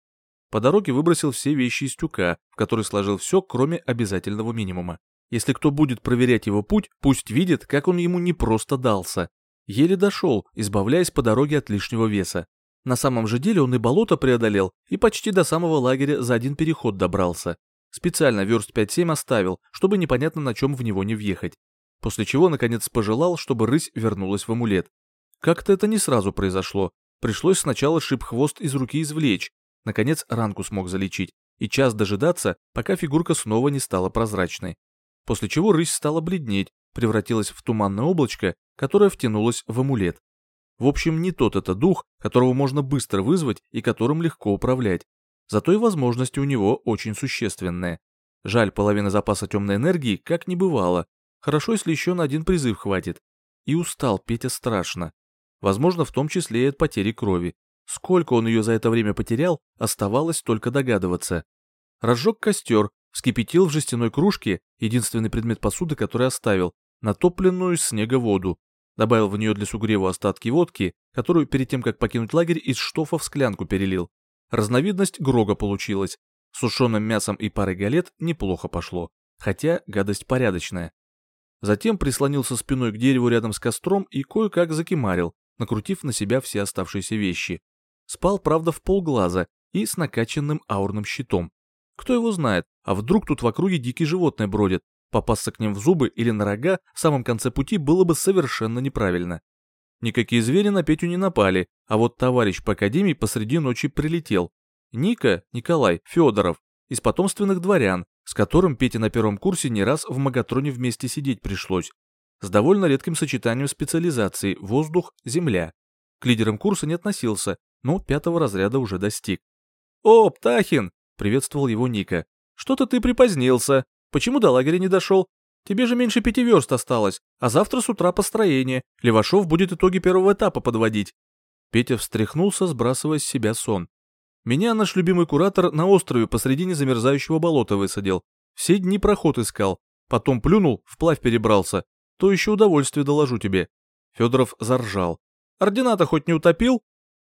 По дороге выбросил все вещи из тюка, в который сложил все, кроме обязательного минимума. Если кто будет проверять его путь, пусть видит, как он ему не просто дался. Еле дошел, избавляясь по дороге от лишнего веса. На самом же деле он и болото преодолел, и почти до самого лагеря за один переход добрался. Специально верст 5-7 оставил, чтобы непонятно на чем в него не въехать. После чего, наконец, пожелал, чтобы рысь вернулась в амулет. Как-то это не сразу произошло. Пришлось сначала шип-хвост из руки извлечь. Наконец, ранку смог залечить. И час дожидаться, пока фигурка снова не стала прозрачной после чего рысь стала бледнеть, превратилась в туманное облачко, которое втянулось в амулет. В общем, не тот это дух, которого можно быстро вызвать и которым легко управлять. Зато и возможности у него очень существенные. Жаль, половина запаса темной энергии как не бывало. Хорошо, если еще на один призыв хватит. И устал Петя страшно. Возможно, в том числе и от потери крови. Сколько он ее за это время потерял, оставалось только догадываться. Разжег костер, вскипятил в жестяной кружке, единственный предмет посуды, который оставил, натопленную из снега воду, добавил в нее для сугрева остатки водки, которую перед тем, как покинуть лагерь, из штофа в склянку перелил. Разновидность грога получилась. С сушеным мясом и парой галет неплохо пошло, хотя гадость порядочная. Затем прислонился спиной к дереву рядом с костром и кое-как закимарил, накрутив на себя все оставшиеся вещи. Спал, правда, в полглаза и с накачанным аурным щитом. Кто его знает, а вдруг тут в округе дикие животные бродят? Попасться к ним в зубы или на рога в самом конце пути было бы совершенно неправильно. Никакие звери на Петю не напали, а вот товарищ по академии посреди ночи прилетел. Ника, Николай, Федоров, из потомственных дворян, с которым Пете на первом курсе не раз в Магатроне вместе сидеть пришлось. с довольно редким сочетанием специализаций воздух-земля. К лидерам курса не относился, но пятого разряда уже достиг. «О, Птахин!» — приветствовал его Ника. «Что-то ты припозднился. Почему до лагеря не дошел? Тебе же меньше пяти верст осталось, а завтра с утра построение. Левашов будет итоги первого этапа подводить». Петя встряхнулся, сбрасывая с себя сон. Меня наш любимый куратор на острове посредине замерзающего болота высадил. Все дни проход искал. Потом плюнул, вплавь перебрался. То еще удовольствие доложу тебе. Федоров заржал. Ордена-то хоть не утопил?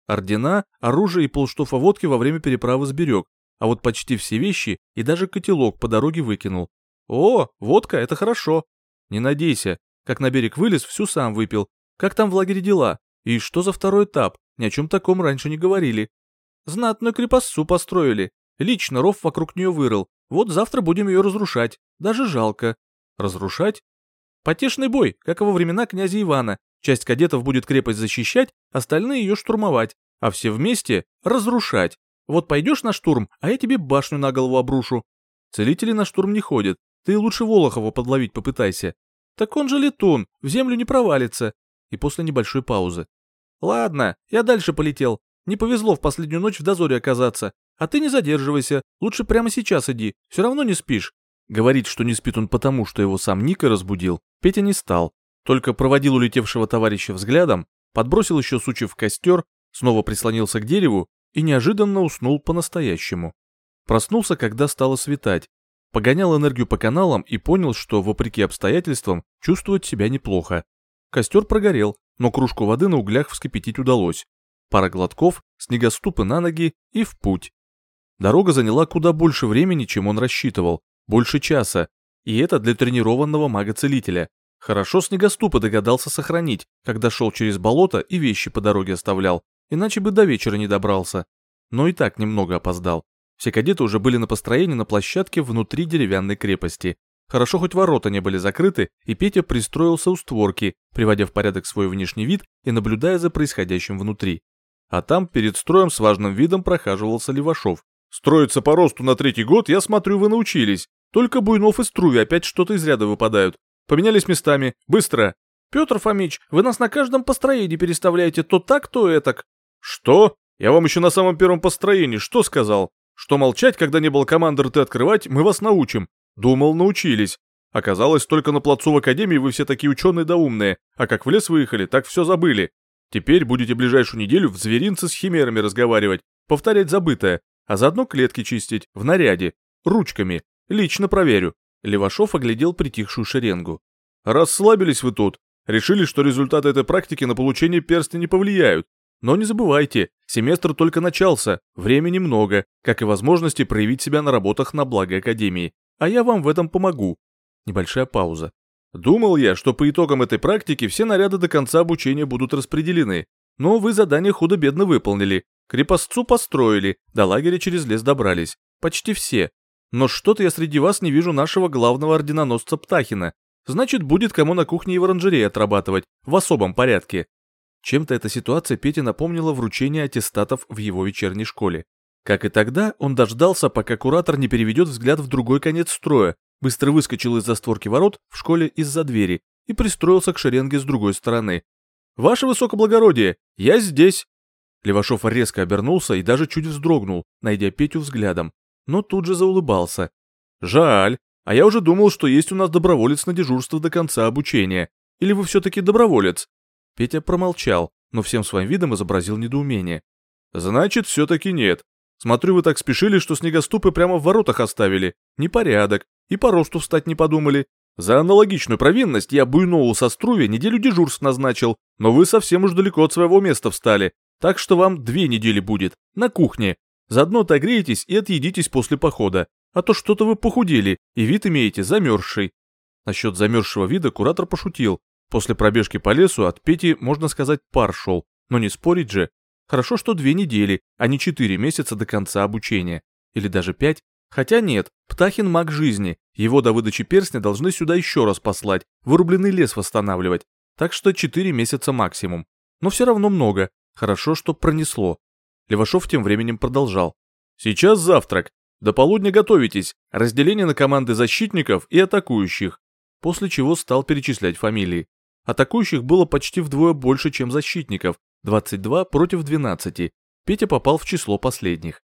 Ордена, оружие и полштофа водки во время переправы сберег, а вот почти все вещи и даже котелок по дороге выкинул. О, водка, это хорошо. Не надейся. Как на берег вылез, всю сам выпил. Как там в лагере дела? И что за второй этап? Ни о чем таком раньше не говорили. Знатную крепостцу построили. Лично ров вокруг нее вырыл. Вот завтра будем ее разрушать. Даже жалко. Разрушать? Потешный бой, как во времена князя Ивана. Часть кадетов будет крепость защищать, остальные ее штурмовать, а все вместе разрушать. Вот пойдешь на штурм, а я тебе башню на голову обрушу. Целители на штурм не ходят. Ты лучше Волохова подловить попытайся. Так он же летун, в землю не провалится. И после небольшой паузы. Ладно, я дальше полетел. Не повезло в последнюю ночь в дозоре оказаться. А ты не задерживайся, лучше прямо сейчас иди, все равно не спишь. Говорить, что не спит он потому, что его сам Ника разбудил, Петя не стал. Только проводил улетевшего товарища взглядом, подбросил еще сучи в костер, снова прислонился к дереву и неожиданно уснул по-настоящему. Проснулся, когда стало светать. Погонял энергию по каналам и понял, что, вопреки обстоятельствам, чувствует себя неплохо. Костер прогорел, но кружку воды на углях вскипятить удалось. Пара глотков, снегоступы на ноги и в путь. Дорога заняла куда больше времени, чем он рассчитывал, больше часа, и это для тренированного мага-целителя. Хорошо снегоступы догадался сохранить, когда шел через болото и вещи по дороге оставлял, иначе бы до вечера не добрался. Но и так немного опоздал. Все кадеты уже были на построении на площадке внутри деревянной крепости. Хорошо хоть ворота не были закрыты, и Петя пристроился у створки, приводя в порядок свой внешний вид и наблюдая за происходящим внутри. А там перед строем с важным видом прохаживался Левашов. «Строиться по росту на третий год, я смотрю, вы научились. Только Буйнов и Струви опять что-то из ряда выпадают. Поменялись местами. Быстро. Петр Фомич, вы нас на каждом построении переставляете то так, то этак. Что? Я вам еще на самом первом построении что сказал? Что молчать, когда не было команды рты открывать, мы вас научим. Думал, научились. Оказалось, только на плацу в академии вы все такие ученые да умные, а как в лес выехали, так все забыли. Теперь будете ближайшую неделю в зверинце с химерами разговаривать, повторять забытое, а заодно клетки чистить, в наряде, ручками. Лично проверю. Левашов оглядел притихшую шеренгу. Расслабились вы тут. Решили, что результаты этой практики на получение перстня не повлияют. Но не забывайте, семестр только начался, времени много, как и возможности проявить себя на работах на благо Академии. А я вам в этом помогу. Небольшая пауза. Думал я, что по итогам этой практики все наряды до конца обучения будут распределены. Но вы задание худо-бедно выполнили. Крепостцу построили, до лагеря через лес добрались. Почти все. Но что-то я среди вас не вижу нашего главного орденоносца Птахина. Значит, будет кому на кухне и в оранжерее отрабатывать, в особом порядке. Чем-то эта ситуация Пете напомнила вручение аттестатов в его вечерней школе. Как и тогда, он дождался, пока куратор не переведет взгляд в другой конец строя, быстро выскочил из-за створки ворот в школе из-за двери и пристроился к шеренге с другой стороны. «Ваше высокоблагородие, я здесь!» Левашов резко обернулся и даже чуть вздрогнул, найдя Петю взглядом но тут же заулыбался. «Жаль, а я уже думал, что есть у нас доброволец на дежурство до конца обучения. Или вы все-таки доброволец?» Петя промолчал, но всем своим видом изобразил недоумение. «Значит, все-таки нет. Смотрю, вы так спешили, что снегоступы прямо в воротах оставили. Непорядок. И по росту встать не подумали. За аналогичную провинность я Буйнову со Струве неделю дежурств назначил, но вы совсем уж далеко от своего места встали, так что вам две недели будет, на кухне, Заодно отогреетесь и отъедитесь после похода, а то что-то вы похудели и вид имеете замерзший. Насчет замерзшего вида куратор пошутил. После пробежки по лесу от Пети, можно сказать, пар шел, но не спорить же. Хорошо, что две недели, а не четыре месяца до конца обучения. Или даже пять. Хотя нет, Птахин маг жизни, его до выдачи перстня должны сюда еще раз послать, вырубленный лес восстанавливать. Так что четыре месяца максимум. Но все равно много. Хорошо, что пронесло. Левашов тем временем продолжал. «Сейчас завтрак. До полудня готовитесь. Разделение на команды защитников и атакующих. после чего стал перечислять фамилии. Атакующих было почти вдвое больше, чем защитников, 22 против 12. Петя попал в число последних.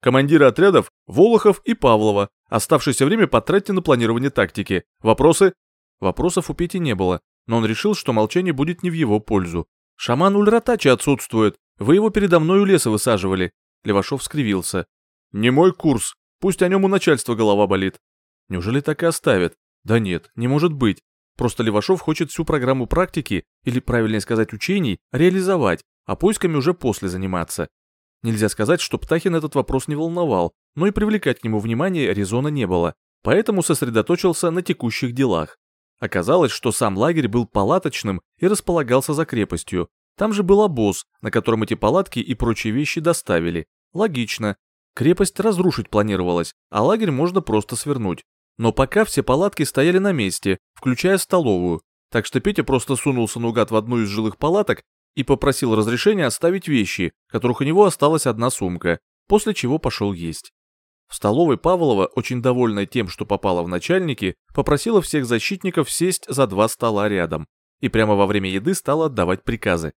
Командиры отрядов – Волохов и Павлова. Оставшееся время потратьте на планирование тактики. Вопросы? Вопросов у Пети не было, но он решил, что молчание будет не в его пользу. Шаман Ульратачи отсутствует. Вы его передо мной у леса высаживали. Левашов скривился. Не мой курс. Пусть о нем у начальства голова болит. Неужели так и оставят? Да нет, не может быть. Просто Левашов хочет всю программу практики, или правильнее сказать учений, реализовать, а поисками уже после заниматься. Нельзя сказать, что Птахин этот вопрос не волновал, но и привлекать к нему внимание резона не было, поэтому сосредоточился на текущих делах. Оказалось, что сам лагерь был палаточным и располагался за крепостью. Там же был обоз, на котором эти палатки и прочие вещи доставили. Логично. Крепость разрушить планировалась, а лагерь можно просто свернуть. Но пока все палатки стояли на месте, включая столовую, так что Петя просто сунулся наугад в одну из жилых палаток и попросил разрешения оставить вещи, которых у него осталась одна сумка, после чего пошел есть. В столовой Павлова, очень довольная тем, что попала в начальники, попросила всех защитников сесть за два стола рядом и прямо во время еды стала отдавать приказы.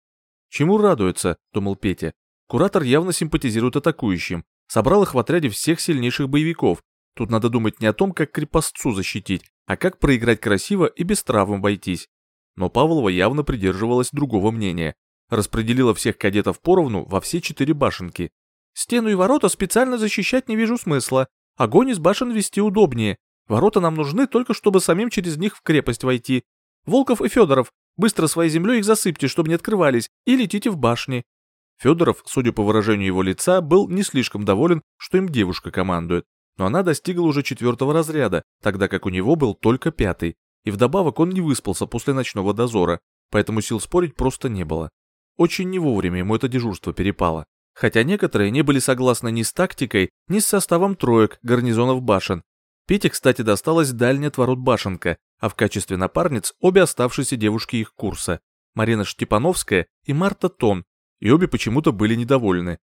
«Чему радуется?» – думал Петя. Куратор явно симпатизирует атакующим, собрал их в отряде всех сильнейших боевиков Тут надо думать не о том, как крепостцу защитить, а как проиграть красиво и без травм обойтись. Но Павлова явно придерживалась другого мнения. Распределила всех кадетов поровну во все четыре башенки. Стену и ворота специально защищать не вижу смысла. Огонь из башен вести удобнее. Ворота нам нужны только, чтобы самим через них в крепость войти. Волков и Федоров, быстро своей землей их засыпьте, чтобы не открывались, и летите в башни. Федоров, судя по выражению его лица, был не слишком доволен, что им девушка командует но она достигла уже четвертого разряда, тогда как у него был только пятый, и вдобавок он не выспался после ночного дозора, поэтому сил спорить просто не было. Очень не вовремя ему это дежурство перепало, хотя некоторые не были согласны ни с тактикой, ни с составом троек гарнизонов башен. Пете, кстати, досталась дальняя от башенка, а в качестве напарниц обе оставшиеся девушки их курса, Марина Штепановская и Марта Тон, и обе почему-то были недовольны.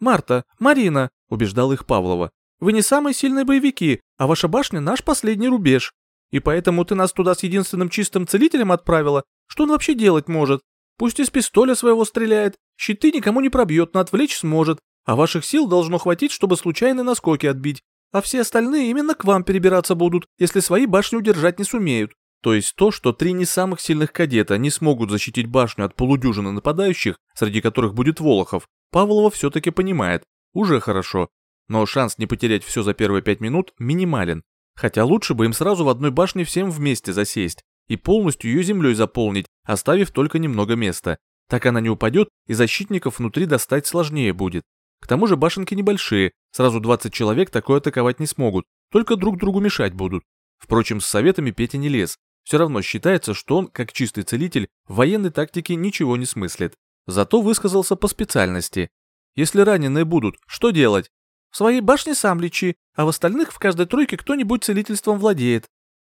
«Марта, Марина!» – убеждал их Павлова. Вы не самые сильные боевики, а ваша башня наш последний рубеж. И поэтому ты нас туда с единственным чистым целителем отправила. Что он вообще делать может? Пусть из пистоля своего стреляет, щиты никому не пробьет, но отвлечь сможет, а ваших сил должно хватить, чтобы случайные наскоки отбить. А все остальные именно к вам перебираться будут, если свои башни удержать не сумеют. То есть то, что три не самых сильных кадета не смогут защитить башню от полудюжины нападающих, среди которых будет Волохов, Павлова все-таки понимает. Уже хорошо но шанс не потерять все за первые пять минут минимален, хотя лучше бы им сразу в одной башне всем вместе засесть и полностью ее землей заполнить, оставив только немного места. Так она не упадет и защитников внутри достать сложнее будет. К тому же башенки небольшие, сразу 20 человек такое атаковать не смогут, только друг другу мешать будут. Впрочем, с советами Петя не лез. Все равно считается, что он, как чистый целитель, в военной тактике ничего не смыслит. Зато высказался по специальности. Если раненые будут, что делать? В своей башне сам лечи, а в остальных в каждой тройке кто-нибудь целительством владеет.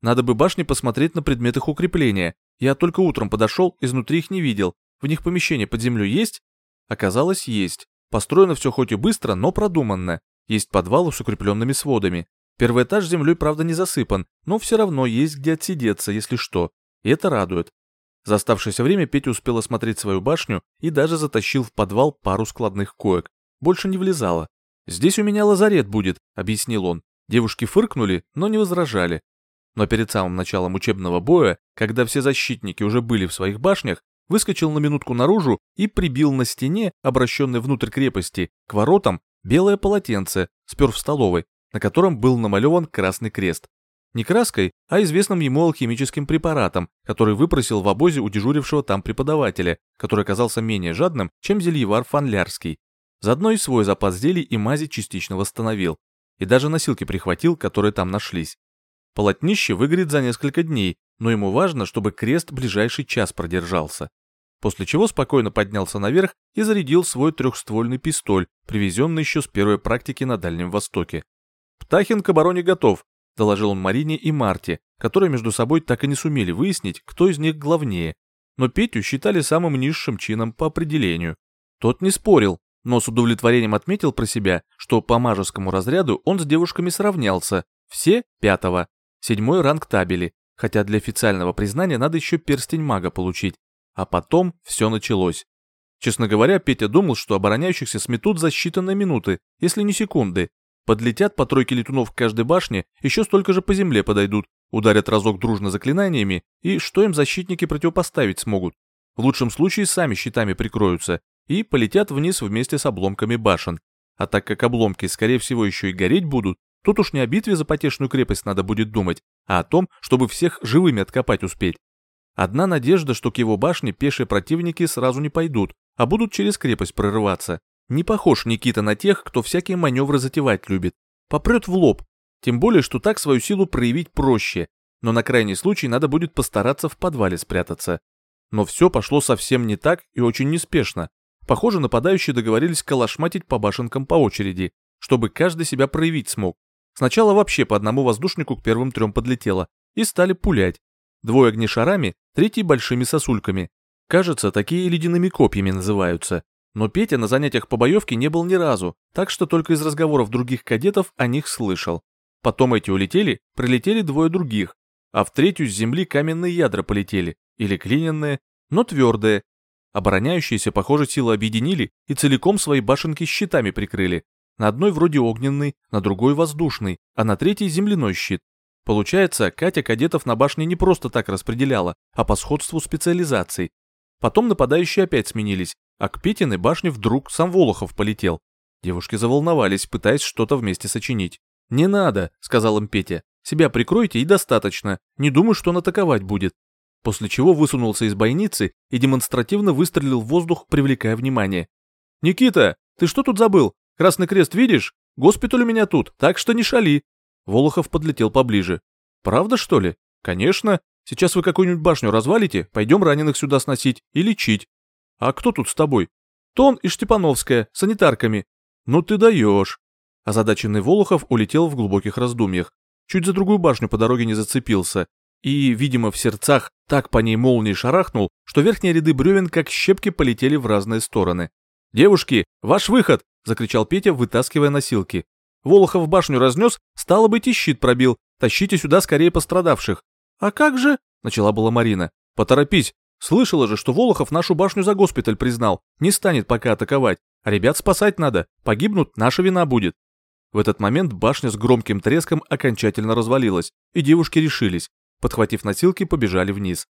Надо бы башни посмотреть на предмет их укрепления. Я только утром подошел, изнутри их не видел. В них помещение под землей есть? Оказалось, есть. Построено все хоть и быстро, но продуманно. Есть подвалы с укрепленными сводами. Первый этаж землей, правда, не засыпан, но все равно есть где отсидеться, если что. И это радует. За оставшееся время Петя успел осмотреть свою башню и даже затащил в подвал пару складных коек. Больше не влезало. «Здесь у меня лазарет будет», — объяснил он. Девушки фыркнули, но не возражали. Но перед самым началом учебного боя, когда все защитники уже были в своих башнях, выскочил на минутку наружу и прибил на стене, обращенной внутрь крепости, к воротам, белое полотенце, спер в столовой, на котором был намалеван красный крест. Не краской, а известным ему алхимическим препаратом, который выпросил в обозе у дежурившего там преподавателя, который оказался менее жадным, чем зельевар Фанлярский. Заодно и свой запас зелий и мази частично восстановил. И даже носилки прихватил, которые там нашлись. Полотнище выгорит за несколько дней, но ему важно, чтобы крест ближайший час продержался. После чего спокойно поднялся наверх и зарядил свой трехствольный пистоль, привезенный еще с первой практики на Дальнем Востоке. «Птахин к обороне готов», — доложил он Марине и Марте, которые между собой так и не сумели выяснить, кто из них главнее. Но Петю считали самым низшим чином по определению. Тот не спорил, но с удовлетворением отметил про себя, что по мажескому разряду он с девушками сравнялся, все пятого, седьмой ранг табели, хотя для официального признания надо еще перстень мага получить. А потом все началось. Честно говоря, Петя думал, что обороняющихся сметут за считанные минуты, если не секунды. Подлетят по тройке летунов к каждой башне, еще столько же по земле подойдут, ударят разок дружно заклинаниями, и что им защитники противопоставить смогут? В лучшем случае сами щитами прикроются и полетят вниз вместе с обломками башен. А так как обломки, скорее всего, еще и гореть будут, тут уж не о битве за потешную крепость надо будет думать, а о том, чтобы всех живыми откопать успеть. Одна надежда, что к его башне пешие противники сразу не пойдут, а будут через крепость прорываться. Не похож Никита на тех, кто всякие маневры затевать любит. Попрет в лоб. Тем более, что так свою силу проявить проще. Но на крайний случай надо будет постараться в подвале спрятаться. Но все пошло совсем не так и очень неспешно. Похоже, нападающие договорились калашматить по башенкам по очереди, чтобы каждый себя проявить смог. Сначала вообще по одному воздушнику к первым трем подлетело, и стали пулять. Двое огнешарами, третий большими сосульками. Кажется, такие ледяными копьями называются. Но Петя на занятиях по боевке не был ни разу, так что только из разговоров других кадетов о них слышал. Потом эти улетели, прилетели двое других, а в третью с земли каменные ядра полетели, или клиненные, но твердые. Обороняющиеся, похоже, силы объединили и целиком свои башенки щитами прикрыли. На одной вроде огненный, на другой воздушный, а на третьей земляной щит. Получается, Катя кадетов на башне не просто так распределяла, а по сходству специализаций. Потом нападающие опять сменились, а к Петиной башне вдруг сам Волохов полетел. Девушки заволновались, пытаясь что-то вместе сочинить. «Не надо», — сказал им Петя. «Себя прикройте и достаточно. Не думаю, что он атаковать будет». После чего высунулся из бойницы и демонстративно выстрелил в воздух, привлекая внимание. «Никита, ты что тут забыл? Красный крест видишь? Госпиталь у меня тут, так что не шали». Волохов подлетел поближе. «Правда, что ли? Конечно. Сейчас вы какую-нибудь башню развалите, пойдем раненых сюда сносить и лечить. А кто тут с тобой? Тон и Штепановская, санитарками. Ну ты даешь. Озадаченный Волохов улетел в глубоких раздумьях. Чуть за другую башню по дороге не зацепился. И, видимо, в сердцах так по ней молнией шарахнул, что верхние ряды бревен как щепки полетели в разные стороны. «Девушки, ваш выход!» — закричал Петя, вытаскивая носилки. Волохов башню разнес, стало быть, и щит пробил. Тащите сюда скорее пострадавших. «А как же?» — начала была Марина. «Поторопись, Слышала же, что Волохов нашу башню за госпиталь признал, не станет пока атаковать, а ребят спасать надо, погибнут, наша вина будет. В этот момент башня с громким треском окончательно развалилась, и девушки решились, подхватив носилки, побежали вниз.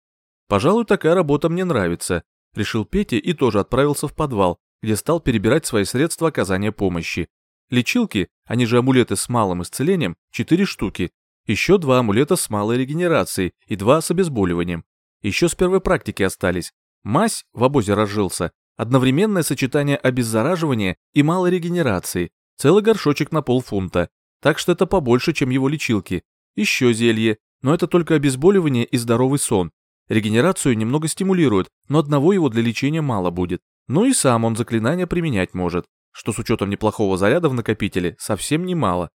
Пожалуй, такая работа мне нравится, решил Петя и тоже отправился в подвал, где стал перебирать свои средства оказания помощи. Лечилки, они же амулеты с малым исцелением, 4 штуки, еще два амулета с малой регенерацией и два с обезболиванием, еще с первой практики остались. Мазь в обозе разжился, одновременное сочетание обеззараживания и малой регенерации, целый горшочек на полфунта, так что это побольше, чем его лечилки. Еще зелье, но это только обезболивание и здоровый сон. Регенерацию немного стимулирует, но одного его для лечения мало будет. Ну и сам он заклинания применять может, что с учетом неплохого заряда в накопителе совсем немало.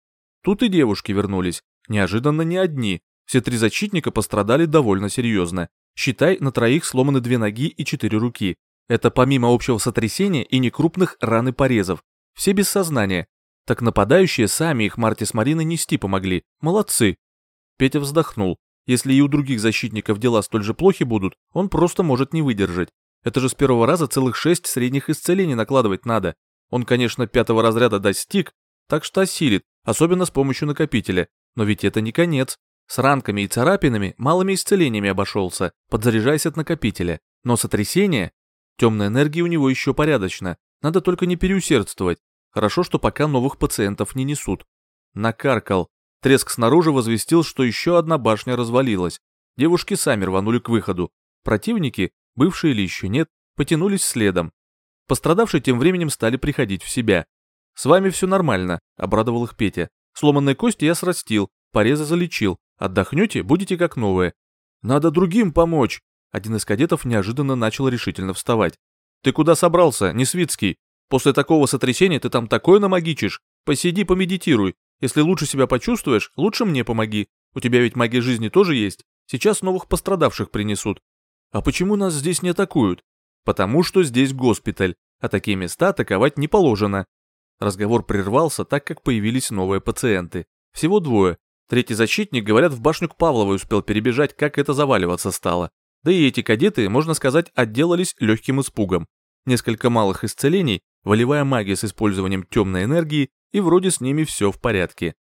Тут и девушки вернулись, неожиданно не одни, все три защитника пострадали довольно серьезно. Считай, на троих сломаны две ноги и четыре руки. Это помимо общего сотрясения и некрупных ран и порезов. Все без сознания. Так нападающие сами их Марте с Мариной нести помогли. Молодцы. Петя вздохнул. Если и у других защитников дела столь же плохи будут, он просто может не выдержать. Это же с первого раза целых шесть средних исцелений накладывать надо. Он, конечно, пятого разряда достиг, так что осилит, особенно с помощью накопителя. Но ведь это не конец. С ранками и царапинами малыми исцелениями обошелся, подзаряжаясь от накопителя. Но сотрясение... Темной энергии у него еще порядочно, надо только не переусердствовать. Хорошо, что пока новых пациентов не несут. Накаркал. Треск снаружи возвестил, что еще одна башня развалилась. Девушки сами рванули к выходу. Противники, бывшие или еще нет, потянулись следом. Пострадавшие тем временем стали приходить в себя. «С вами все нормально», — обрадовал их Петя. «Сломанные кости я срастил, порезы залечил, Отдохнете, будете как новые. Надо другим помочь. Один из кадетов неожиданно начал решительно вставать. Ты куда собрался, Несвицкий? После такого сотрясения ты там такое намагичишь. Посиди, помедитируй. Если лучше себя почувствуешь, лучше мне помоги. У тебя ведь магия жизни тоже есть. Сейчас новых пострадавших принесут. А почему нас здесь не атакуют? Потому что здесь госпиталь, а такие места атаковать не положено. Разговор прервался, так как появились новые пациенты. Всего двое, Третий защитник, говорят, в башню к Павловой успел перебежать, как это заваливаться стало. Да и эти кадеты, можно сказать, отделались легким испугом. Несколько малых исцелений, волевая магия с использованием темной энергии, и вроде с ними все в порядке.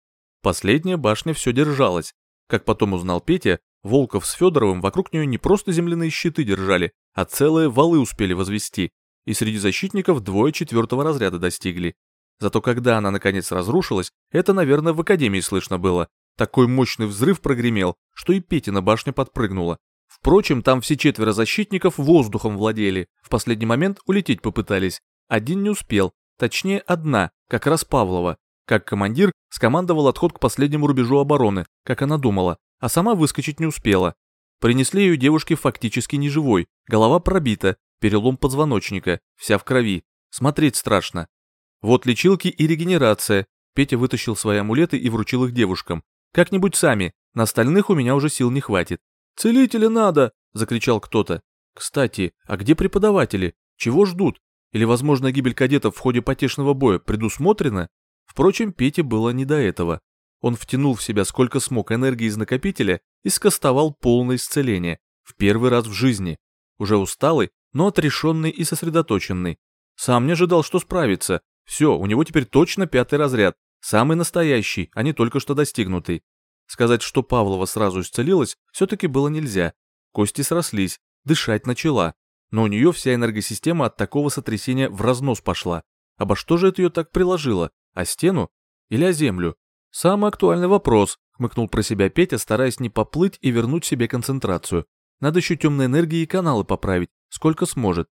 Последняя башня все держалась. Как потом узнал Петя, Волков с Федоровым вокруг нее не просто земляные щиты держали, а целые валы успели возвести. И среди защитников двое четвертого разряда достигли. Зато когда она наконец разрушилась, это, наверное, в Академии слышно было. Такой мощный взрыв прогремел, что и Петина башня подпрыгнула. Впрочем, там все четверо защитников воздухом владели, в последний момент улететь попытались. Один не успел, точнее одна, как раз Павлова. Как командир скомандовал отход к последнему рубежу обороны, как она думала, а сама выскочить не успела. Принесли ее девушке фактически неживой, голова пробита, перелом позвоночника, вся в крови. Смотреть страшно. Вот лечилки и регенерация. Петя вытащил свои амулеты и вручил их девушкам. Как-нибудь сами, на остальных у меня уже сил не хватит. «Целителя надо!» – закричал кто-то. Кстати, а где преподаватели? Чего ждут? Или, возможно, гибель кадетов в ходе потешного боя предусмотрена? Впрочем, Пете было не до этого. Он втянул в себя сколько смог энергии из накопителя и скостовал полное исцеление. В первый раз в жизни. Уже усталый, но отрешенный и сосредоточенный. Сам не ожидал, что справится. Все, у него теперь точно пятый разряд. Самый настоящий, а не только что достигнутый. Сказать, что Павлова сразу исцелилась, все-таки было нельзя. Кости срослись, дышать начала. Но у нее вся энергосистема от такого сотрясения в разнос пошла. Обо что же это ее так приложило? О стену? Или о землю? Самый актуальный вопрос, хмыкнул про себя Петя, стараясь не поплыть и вернуть себе концентрацию. Надо еще темной энергии и каналы поправить, сколько сможет.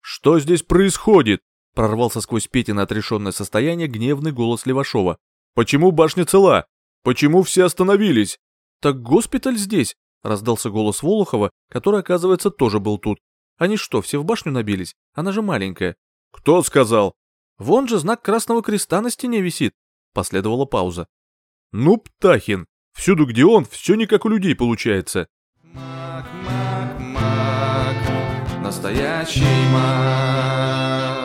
«Что здесь происходит?» Прорвался сквозь Петина отрешенное состояние гневный голос Левашова. «Почему башня цела? Почему все остановились?» «Так госпиталь здесь!» Раздался голос Волохова, который, оказывается, тоже был тут. «Они что, все в башню набились? Она же маленькая». «Кто сказал?» «Вон же знак Красного Креста на стене висит». Последовала пауза. «Ну, Птахин, всюду, где он, все не как у людей получается». Маг, маг, маг, настоящий маг.